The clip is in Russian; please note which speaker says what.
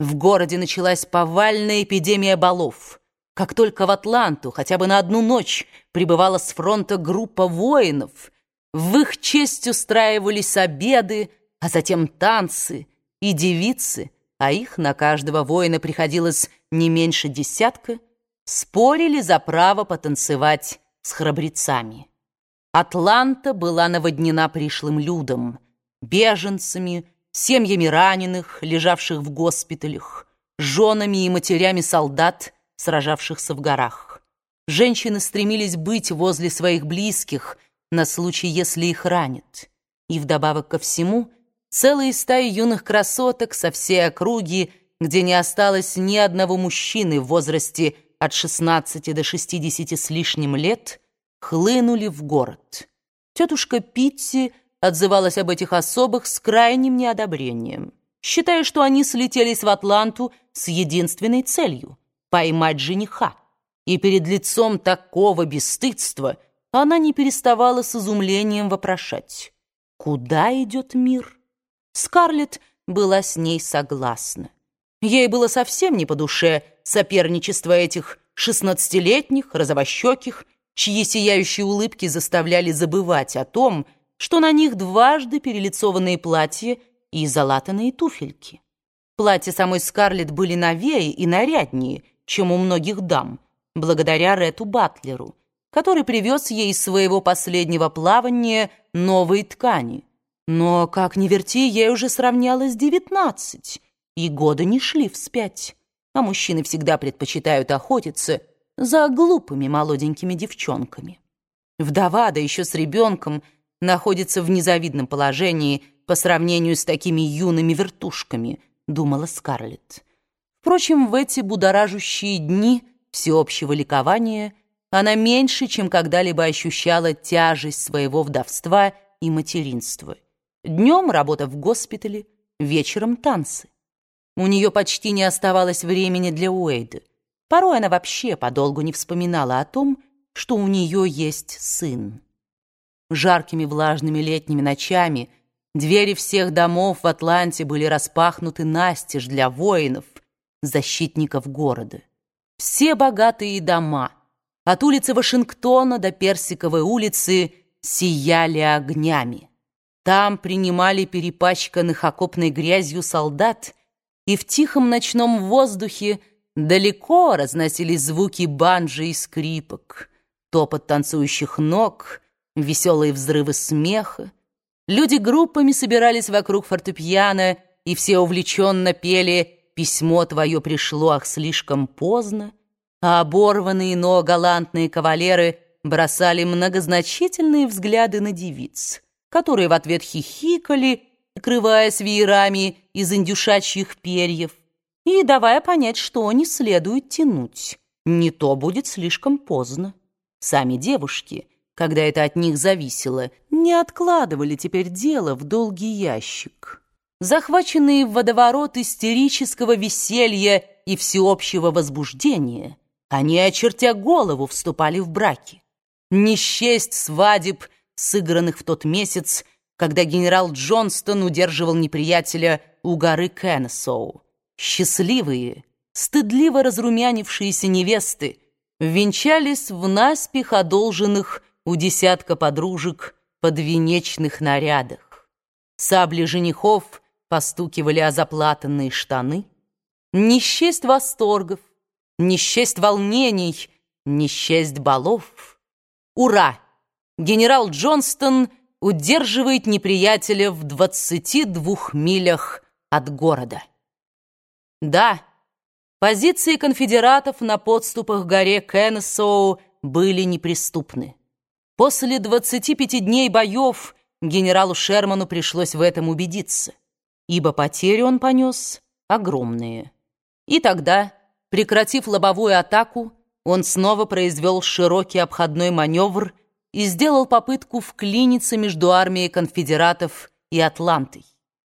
Speaker 1: В городе началась повальная эпидемия балов. Как только в Атланту хотя бы на одну ночь прибывала с фронта группа воинов, в их честь устраивались обеды, а затем танцы и девицы, а их на каждого воина приходилось не меньше десятка, спорили за право потанцевать с храбрецами. Атланта была наводнена пришлым людом, беженцами, семьями раненых, лежавших в госпиталях, женами и матерями солдат, сражавшихся в горах. Женщины стремились быть возле своих близких на случай, если их ранят. И вдобавок ко всему, целые стаи юных красоток со всей округи, где не осталось ни одного мужчины в возрасте от 16 до 60 с лишним лет, хлынули в город. Тетушка Питти отзывалась об этих особых с крайним неодобрением, считая, что они слетелись в Атланту с единственной целью — поймать жениха. И перед лицом такого бесстыдства она не переставала с изумлением вопрошать, куда идет мир? Скарлетт была с ней согласна. Ей было совсем не по душе соперничество этих шестнадцатилетних, розовощеких, чьи сияющие улыбки заставляли забывать о том, что на них дважды перелицованные платья и залатанные туфельки. Платья самой Скарлетт были новее и наряднее, чем у многих дам, благодаря Рету Батлеру, который привез ей из своего последнего плавания новые ткани. Но, как ни верти, ей уже сравнялось девятнадцать, и годы не шли вспять. А мужчины всегда предпочитают охотиться за глупыми молоденькими девчонками. Вдова, да еще с ребенком — находится в незавидном положении по сравнению с такими юными вертушками, думала Скарлетт. Впрочем, в эти будоражущие дни всеобщего ликования она меньше, чем когда-либо ощущала тяжесть своего вдовства и материнства. Днем работа в госпитале, вечером танцы. У нее почти не оставалось времени для Уэйда. Порой она вообще подолгу не вспоминала о том, что у нее есть сын. Жаркими влажными летними ночами двери всех домов в Атланте были распахнуты настежь для воинов, защитников города. Все богатые дома, от улицы Вашингтона до Персиковой улицы, сияли огнями. Там принимали перепачканных окопной грязью солдат, и в тихом ночном воздухе далеко разносились звуки банджи и скрипок, топот танцующих ног — веселые взрывы смеха. Люди группами собирались вокруг фортепиано, и все увлеченно пели «Письмо твое пришло, ах, слишком поздно», а оборванные, но галантные кавалеры бросали многозначительные взгляды на девиц, которые в ответ хихикали, крываясь веерами из индюшачьих перьев, и давая понять, что не следует тянуть. Не то будет слишком поздно. Сами девушки — когда это от них зависело, не откладывали теперь дело в долгий ящик. Захваченные в водоворот истерического веселья и всеобщего возбуждения, они, очертя голову, вступали в браки. Не счесть свадеб, сыгранных в тот месяц, когда генерал Джонстон удерживал неприятеля у горы Кеннесоу. Счастливые, стыдливо разрумянившиеся невесты венчались в наспех одолженных у десятка подружек подвенечных нарядах. Сабли женихов постукивали о заплатанные штаны. Не восторгов, не волнений, не балов. Ура! Генерал Джонстон удерживает неприятеля в двадцати двух милях от города. Да, позиции конфедератов на подступах к горе Кеннесоу были неприступны. После 25 дней боев генералу Шерману пришлось в этом убедиться, ибо потери он понес огромные. И тогда, прекратив лобовую атаку, он снова произвел широкий обходной маневр и сделал попытку вклиниться между армией конфедератов и Атлантой.